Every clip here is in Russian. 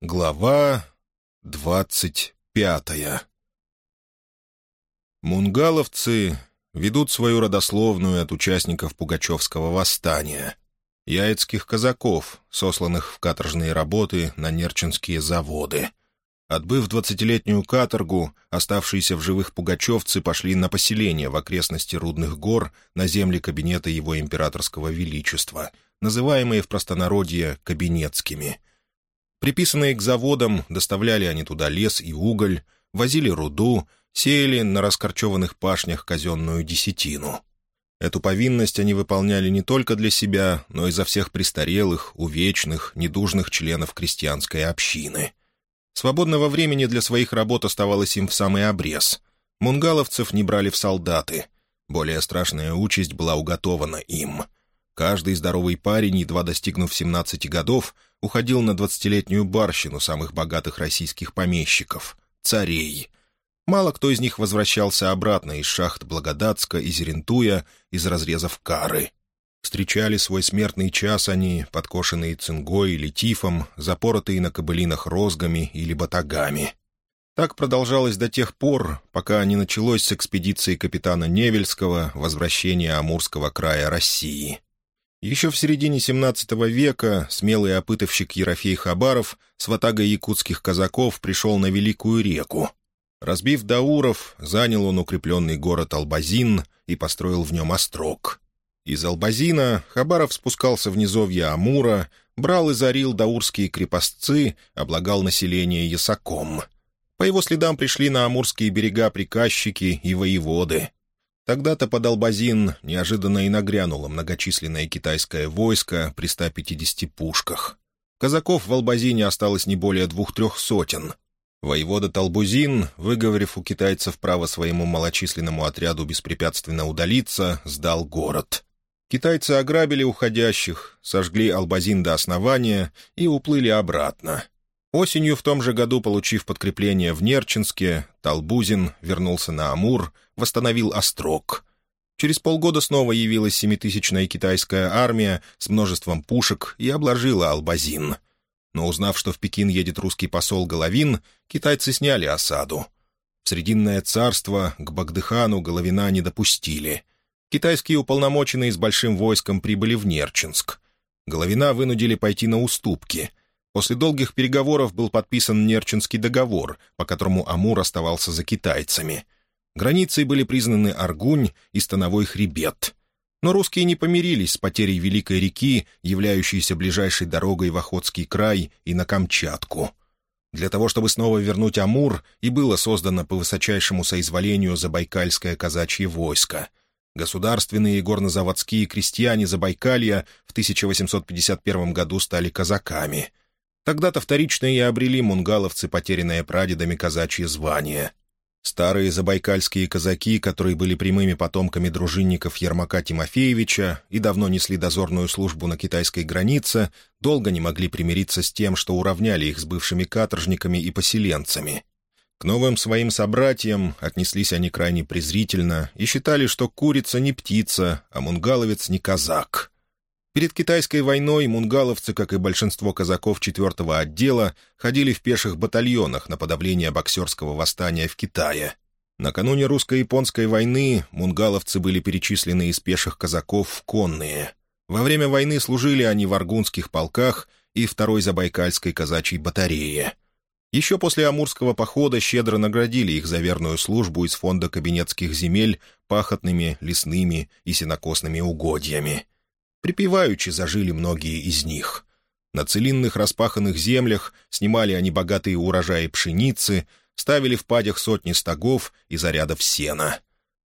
Глава двадцать пятая Мунгаловцы ведут свою родословную от участников Пугачевского восстания, яицких казаков, сосланных в каторжные работы на нерчинские заводы. Отбыв двадцатилетнюю каторгу, оставшиеся в живых пугачевцы пошли на поселение в окрестности Рудных гор на земли кабинета его императорского величества, называемые в простонародье «кабинетскими». Приписанные к заводам, доставляли они туда лес и уголь, возили руду, сеяли на раскорчеванных пашнях казенную десятину. Эту повинность они выполняли не только для себя, но и за всех престарелых, увечных, недужных членов крестьянской общины. Свободного времени для своих работ оставалось им в самый обрез. Мунгаловцев не брали в солдаты. Более страшная участь была уготована им. Каждый здоровый парень, едва достигнув 17 годов, уходил на двадцатилетнюю барщину самых богатых российских помещиков — царей. Мало кто из них возвращался обратно из шахт Благодатска и Зерентуя из разрезов Кары. Встречали свой смертный час они, подкошенные цингой или тифом, запоротые на кобылинах розгами или батагами. Так продолжалось до тех пор, пока не началось с экспедиции капитана Невельского возвращение Амурского края России. Еще в середине XVII века смелый опытовщик Ерофей Хабаров с ватагой якутских казаков пришел на Великую реку. Разбив Дауров, занял он укрепленный город Албазин и построил в нем острог. Из Албазина Хабаров спускался в низовья Амура, брал и зарил даурские крепостцы, облагал население ясаком. По его следам пришли на амурские берега приказчики и воеводы — Тогда-то под Албазин неожиданно и нагрянуло многочисленное китайское войско при 150 пушках. Казаков в Албазине осталось не более двух-трех сотен. Воевода Талбузин, выговорив у китайцев право своему малочисленному отряду беспрепятственно удалиться, сдал город. Китайцы ограбили уходящих, сожгли Албазин до основания и уплыли обратно. Осенью в том же году, получив подкрепление в Нерчинске, Талбузин вернулся на Амур, восстановил Острог. Через полгода снова явилась семитысячная китайская армия с множеством пушек и обложила Албазин. Но узнав, что в Пекин едет русский посол Головин, китайцы сняли осаду. В Срединное царство к Багдыхану Головина не допустили. Китайские уполномоченные с большим войском прибыли в Нерчинск. Головина вынудили пойти на уступки — После долгих переговоров был подписан Нерчинский договор, по которому Амур оставался за китайцами. Границей были признаны Аргунь и Становой хребет. Но русские не помирились с потерей Великой реки, являющейся ближайшей дорогой в Охотский край и на Камчатку. Для того, чтобы снова вернуть Амур, и было создано по высочайшему соизволению Забайкальское казачье войско. Государственные и горнозаводские крестьяне Забайкалья в 1851 году стали казаками — Тогда-то вторично и обрели мунгаловцы, потерянное прадедами казачье звание. Старые забайкальские казаки, которые были прямыми потомками дружинников Ермака Тимофеевича и давно несли дозорную службу на китайской границе, долго не могли примириться с тем, что уравняли их с бывшими каторжниками и поселенцами. К новым своим собратьям отнеслись они крайне презрительно и считали, что курица не птица, а мунгаловец не казак — Перед китайской войной мунгаловцы, как и большинство казаков четвертого отдела, ходили в пеших батальонах на подавление боксерского восстания в Китае. Накануне русско-японской войны мунгаловцы были перечислены из пеших казаков в конные. Во время войны служили они в аргунских полках и второй забайкальской казачьей батарее. Еще после Амурского похода щедро наградили их за верную службу из фонда кабинетских земель пахотными, лесными и сенокосными угодьями — Припеваючи зажили многие из них. На целинных распаханных землях снимали они богатые урожаи пшеницы, ставили в падях сотни стогов и зарядов сена.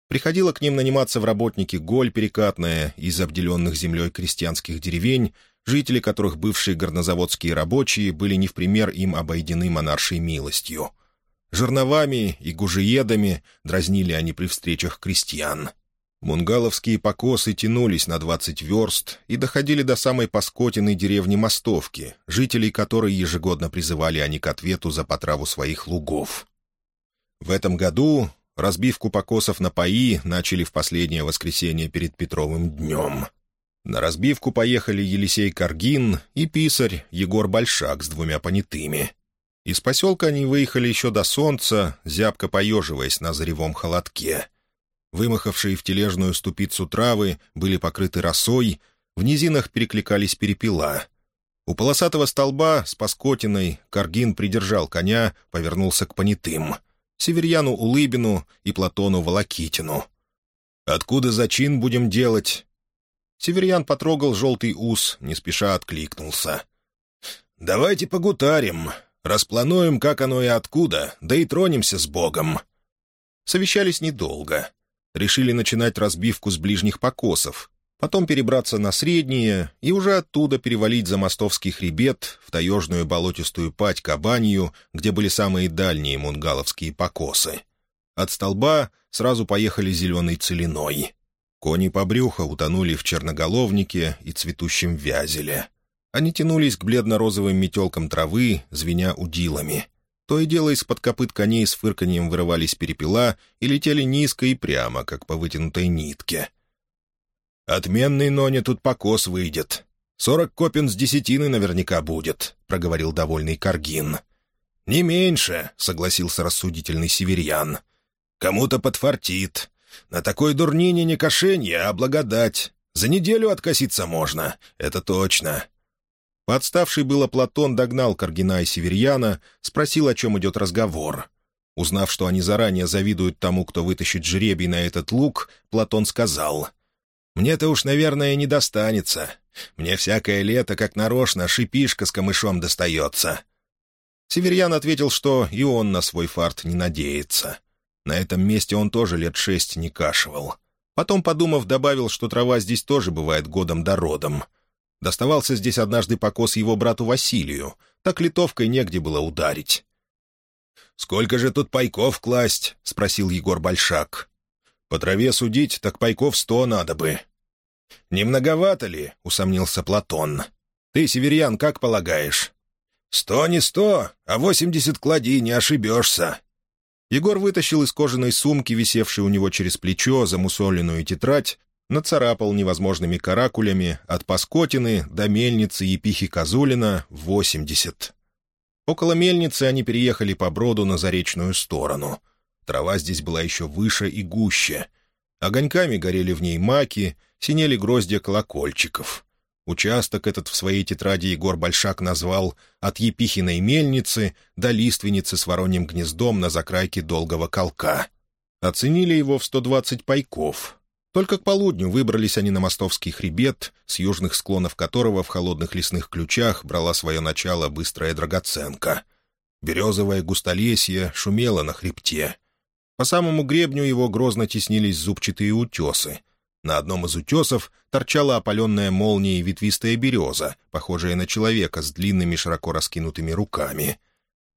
Приходила к ним наниматься в работники голь перекатная из обделенных землей крестьянских деревень, жители которых бывшие горнозаводские рабочие были не в пример им обойдены монаршей милостью. Жерновами и гужиедами дразнили они при встречах крестьян — Мунгаловские покосы тянулись на двадцать верст и доходили до самой Паскотиной деревни Мостовки, жителей которой ежегодно призывали они к ответу за потраву своих лугов. В этом году разбивку покосов на паи начали в последнее воскресенье перед Петровым днем. На разбивку поехали Елисей Каргин и писарь Егор Большак с двумя понятыми. Из поселка они выехали еще до солнца, зябко поеживаясь на заревом холодке. Вымахавшие в тележную ступицу травы были покрыты росой, в низинах перекликались перепела. У полосатого столба с паскотиной Каргин придержал коня, повернулся к понятым. Северьяну Улыбину и Платону Волокитину. «Откуда зачин будем делать?» Северьян потрогал желтый ус, не спеша откликнулся. «Давайте погутарим, расплануем, как оно и откуда, да и тронемся с Богом». Совещались недолго. Решили начинать разбивку с ближних покосов, потом перебраться на средние и уже оттуда перевалить за мостовский хребет в таежную болотистую пать Кабанью, где были самые дальние мунгаловские покосы. От столба сразу поехали зеленой целиной. Кони по брюхо утонули в черноголовнике и цветущем вязеле. Они тянулись к бледно-розовым метелкам травы, звеня удилами. То и дело из-под копыт коней с фырканьем вырывались перепела и летели низко и прямо, как по вытянутой нитке. «Отменный Ноне тут покос выйдет. Сорок копен с десятины наверняка будет», — проговорил довольный Каргин. «Не меньше», — согласился рассудительный северьян. «Кому-то подфартит. На такой дурнине не кошенье, а благодать. За неделю откоситься можно, это точно». Подставший было Платон догнал Каргина и Северьяна, спросил, о чем идет разговор. Узнав, что они заранее завидуют тому, кто вытащит жребий на этот лук, Платон сказал — мне-то уж, наверное, не достанется. Мне всякое лето, как нарочно, шипишка с камышом достается». Северьян ответил, что и он на свой фарт не надеется. На этом месте он тоже лет шесть не кашивал. Потом, подумав, добавил, что трава здесь тоже бывает годом да родом. Доставался здесь однажды покос его брату Василию. Так литовкой негде было ударить. «Сколько же тут пайков класть?» — спросил Егор Большак. По траве судить, так пайков сто надо бы». «Не многовато ли?» — усомнился Платон. «Ты, северян, как полагаешь?» «Сто не сто, а восемьдесят клади, не ошибешься». Егор вытащил из кожаной сумки, висевшей у него через плечо, замусоленную тетрадь, нацарапал невозможными каракулями от Паскотины до мельницы Епихи Козулина восемьдесят. Около мельницы они переехали по броду на заречную сторону — Трава здесь была еще выше и гуще. Огоньками горели в ней маки, синели гроздья колокольчиков. Участок этот в своей тетради Егор Большак назвал «От Епихиной мельницы до лиственницы с вороньим гнездом на закрайке долгого колка». Оценили его в 120 пайков. Только к полудню выбрались они на мостовский хребет, с южных склонов которого в холодных лесных ключах брала свое начало быстрая драгоценка. Березовое густолесье шумело на хребте. По самому гребню его грозно теснились зубчатые утесы. На одном из утесов торчала опаленная молнией ветвистая береза, похожая на человека с длинными широко раскинутыми руками.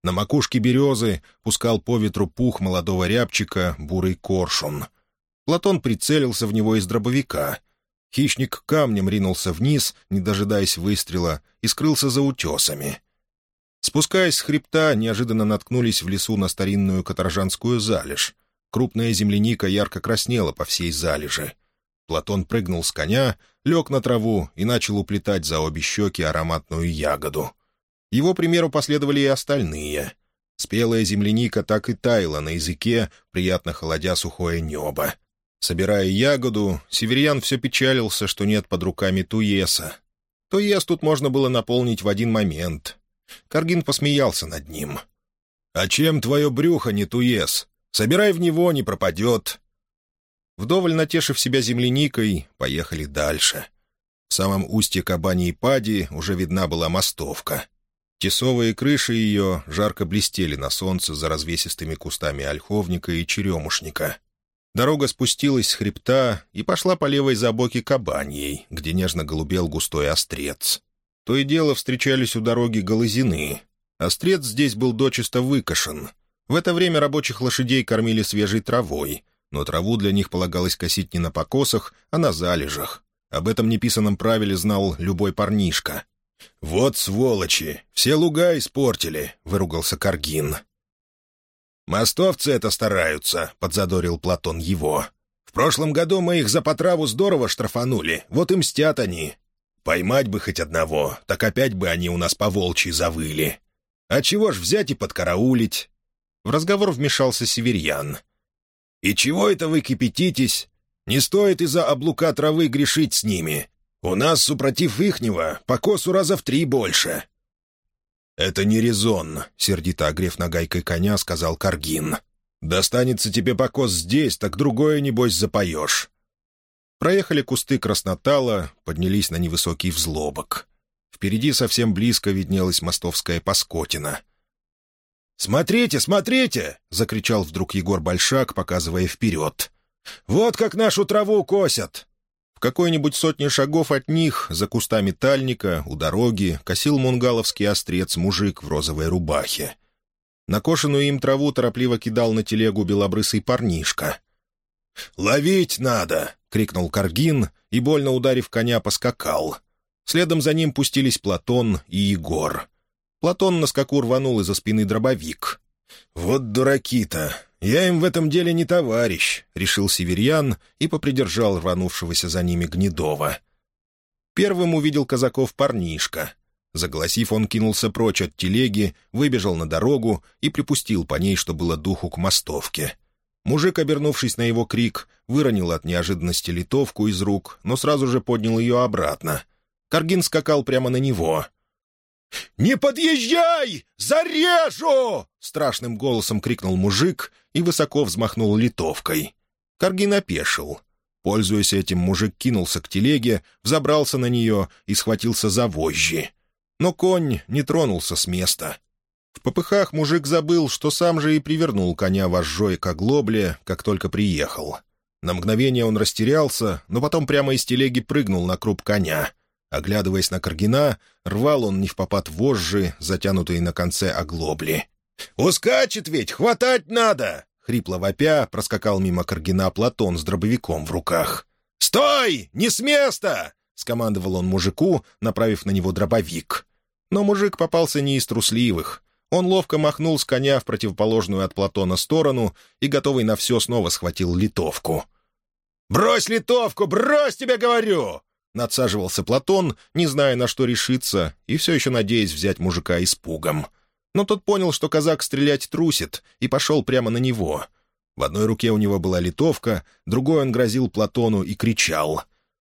На макушке березы пускал по ветру пух молодого рябчика бурый коршун. Платон прицелился в него из дробовика. Хищник камнем ринулся вниз, не дожидаясь выстрела, и скрылся за утесами. Спускаясь с хребта, неожиданно наткнулись в лесу на старинную каторжанскую залежь. Крупная земляника ярко краснела по всей залежи. Платон прыгнул с коня, лег на траву и начал уплетать за обе щеки ароматную ягоду. Его примеру последовали и остальные. Спелая земляника так и таяла на языке, приятно холодя сухое небо. Собирая ягоду, северян все печалился, что нет под руками туеса. Туес тут можно было наполнить в один момент, Каргин посмеялся над ним. «А чем твое брюхо не туес? Собирай в него, не пропадет». Вдоволь натешив себя земляникой, поехали дальше. В самом устье Кабани и Пади уже видна была мостовка. Тесовые крыши ее жарко блестели на солнце за развесистыми кустами ольховника и черемушника. Дорога спустилась с хребта и пошла по левой забоке Кабаньей, где нежно голубел густой острец. То и дело встречались у дороги голозины. Острец здесь был дочисто выкошен. В это время рабочих лошадей кормили свежей травой, но траву для них полагалось косить не на покосах, а на залежах. Об этом неписанном правиле знал любой парнишка. «Вот сволочи! Все луга испортили!» — выругался Каргин. «Мостовцы это стараются», — подзадорил Платон его. В прошлом году мы их за потраву здорово штрафанули, вот и мстят они. Поймать бы хоть одного, так опять бы они у нас по волчьи завыли. А чего ж взять и подкараулить?» В разговор вмешался Северьян. «И чего это вы кипятитесь? Не стоит из-за облука травы грешить с ними. У нас, супротив ихнего, по косу раза в три больше». «Это не резон», — сердито огрев нагайкой коня, сказал Каргин. «Достанется тебе покос здесь, так другое, небось, запоешь». Проехали кусты краснотала, поднялись на невысокий взлобок. Впереди совсем близко виднелась мостовская паскотина. «Смотрите, смотрите!» — закричал вдруг Егор Большак, показывая вперед. «Вот как нашу траву косят!» В какой-нибудь сотне шагов от них, за кустами тальника, у дороги, косил мунгаловский острец мужик в розовой рубахе. Накошенную им траву торопливо кидал на телегу белобрысый парнишка. «Ловить надо!» — крикнул Каргин и, больно ударив коня, поскакал. Следом за ним пустились Платон и Егор. Платон на скаку рванул из-за спины дробовик. «Вот дураки-то! Я им в этом деле не товарищ», — решил Северьян и попридержал рванувшегося за ними Гнедова. Первым увидел казаков парнишка. Загласив, он кинулся прочь от телеги, выбежал на дорогу и припустил по ней, что было духу к мостовке. Мужик, обернувшись на его крик, выронил от неожиданности литовку из рук, но сразу же поднял ее обратно. Каргин скакал прямо на него — «Не подъезжай! Зарежу!» — страшным голосом крикнул мужик и высоко взмахнул литовкой. Каргин опешил. Пользуясь этим, мужик кинулся к телеге, взобрался на нее и схватился за вожжи. Но конь не тронулся с места. В попыхах мужик забыл, что сам же и привернул коня вожжой к оглобле, как только приехал. На мгновение он растерялся, но потом прямо из телеги прыгнул на круп коня. Оглядываясь на Каргина, рвал он не в попад вожжи, затянутые на конце оглобли. «Ускачет ведь! Хватать надо!» Хрипло вопя проскакал мимо Каргина Платон с дробовиком в руках. «Стой! Не с места!» — скомандовал он мужику, направив на него дробовик. Но мужик попался не из трусливых. Он ловко махнул с коня в противоположную от Платона сторону и, готовый на все, снова схватил литовку. «Брось литовку! Брось, тебе говорю!» Надсаживался Платон, не зная, на что решиться, и все еще надеясь взять мужика испугом. Но тот понял, что казак стрелять трусит, и пошел прямо на него. В одной руке у него была литовка, другой он грозил Платону и кричал.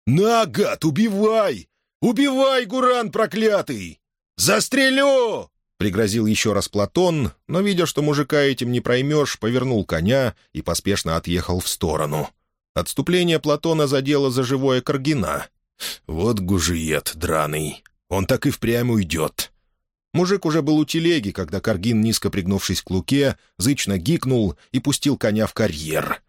«На, гад, убивай! Убивай, Гуран проклятый! Застрелю!» Пригрозил еще раз Платон, но, видя, что мужика этим не проймешь, повернул коня и поспешно отъехал в сторону. Отступление Платона задело за живое Каргина. «Вот гужиет драный. Он так и впрямь уйдет». Мужик уже был у телеги, когда Каргин, низко пригнувшись к луке, зычно гикнул и пустил коня в карьер.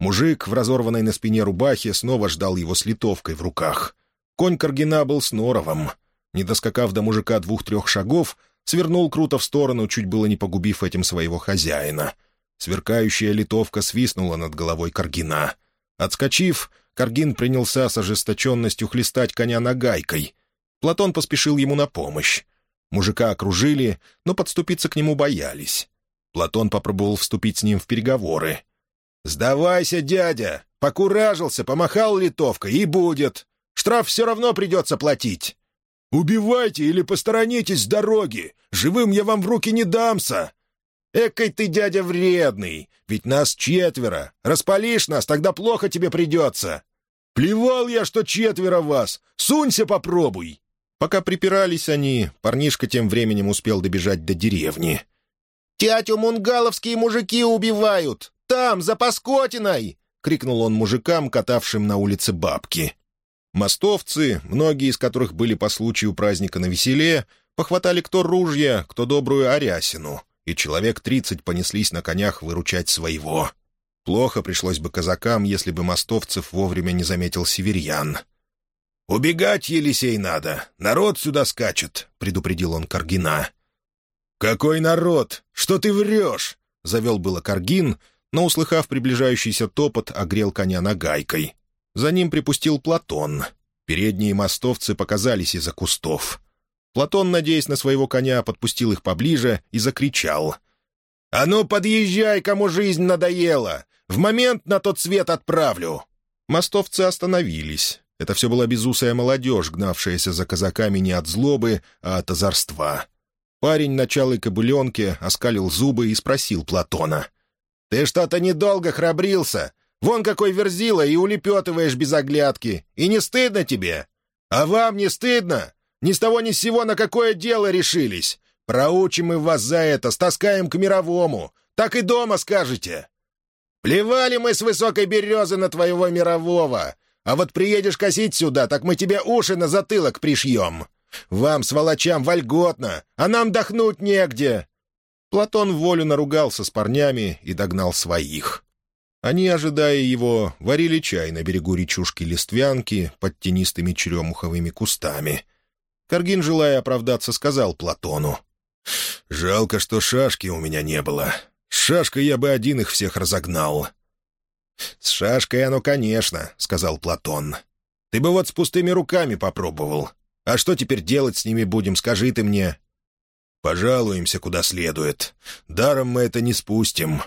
Мужик в разорванной на спине рубахе снова ждал его с литовкой в руках. Конь Каргина был с норовом. Не доскакав до мужика двух-трех шагов, свернул круто в сторону, чуть было не погубив этим своего хозяина. Сверкающая литовка свистнула над головой Каргина. Отскочив, Каргин принялся с ожесточенностью хлестать коня нагайкой. Платон поспешил ему на помощь. Мужика окружили, но подступиться к нему боялись. Платон попробовал вступить с ним в переговоры. «Сдавайся, дядя! Покуражился, помахал литовкой, и будет! Штраф все равно придется платить!» «Убивайте или посторонитесь с дороги! Живым я вам в руки не дамся!» «Экой ты, дядя, вредный! Ведь нас четверо! Распалишь нас, тогда плохо тебе придется!» «Плевал я, что четверо вас! Сунься, попробуй!» Пока припирались они, парнишка тем временем успел добежать до деревни. «Тятю мунгаловские мужики убивают! Там, за Паскотиной!» — крикнул он мужикам, катавшим на улице бабки. Мостовцы, многие из которых были по случаю праздника на веселе, похватали кто ружья, кто добрую арясину, и человек тридцать понеслись на конях выручать своего. Плохо пришлось бы казакам, если бы мостовцев вовремя не заметил северьян. «Убегать, Елисей, надо! Народ сюда скачет!» — предупредил он Каргина. «Какой народ? Что ты врешь?» — завел было Каргин, но, услыхав приближающийся топот, огрел коня нагайкой. За ним припустил Платон. Передние мостовцы показались из-за кустов. Платон, надеясь на своего коня, подпустил их поближе и закричал. «А ну, подъезжай, кому жизнь надоела! В момент на тот свет отправлю!» Мостовцы остановились. Это все была безусая молодежь, гнавшаяся за казаками не от злобы, а от озорства. Парень на чалой кобыленке оскалил зубы и спросил Платона. «Ты что-то недолго храбрился. Вон какой верзила и улепетываешь без оглядки. И не стыдно тебе? А вам не стыдно? Ни с того ни с сего на какое дело решились? Проучим мы вас за это, стаскаем к мировому. Так и дома скажете. Плевали мы с высокой березы на твоего мирового. А вот приедешь косить сюда, так мы тебе уши на затылок пришьем. Вам, сволочам, вольготно, а нам дохнуть негде». Платон волю наругался с парнями и догнал своих. Они, ожидая его, варили чай на берегу речушки Листвянки под тенистыми черемуховыми кустами. Каргин, желая оправдаться, сказал Платону. «Жалко, что шашки у меня не было. С шашкой я бы один их всех разогнал». «С шашкой оно, конечно», — сказал Платон. «Ты бы вот с пустыми руками попробовал. А что теперь делать с ними будем, скажи ты мне?» «Пожалуемся куда следует. Даром мы это не спустим».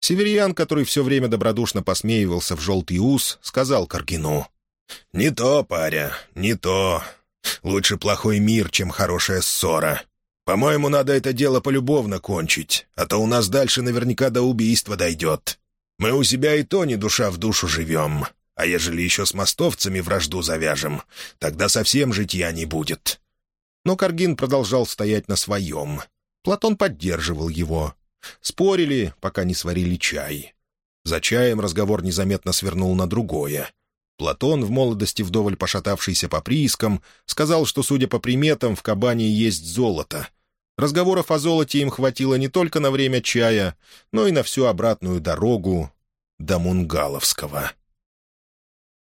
Северьян, который все время добродушно посмеивался в желтый ус, сказал Каргину. «Не то, паря, не то. Лучше плохой мир, чем хорошая ссора. По-моему, надо это дело полюбовно кончить, а то у нас дальше наверняка до убийства дойдет. Мы у себя и то не душа в душу живем. А ежели еще с мостовцами вражду завяжем, тогда совсем житья не будет». Но Каргин продолжал стоять на своем. Платон поддерживал его. Спорили, пока не сварили чай. За чаем разговор незаметно свернул на другое. Платон, в молодости вдоволь пошатавшийся по приискам, сказал, что, судя по приметам, в кабане есть золото. Разговоров о золоте им хватило не только на время чая, но и на всю обратную дорогу до Мунгаловского.